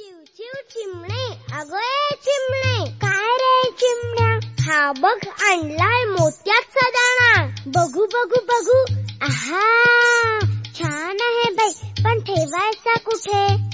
चिव चिव चिमणे अगं चिमणे काय रे चिमण्या? हा बघ आणलाय मोत्याचा दाणा. बघू बघू बघू. आहा छान आहे बाई. पण ठेवायचा कुठे?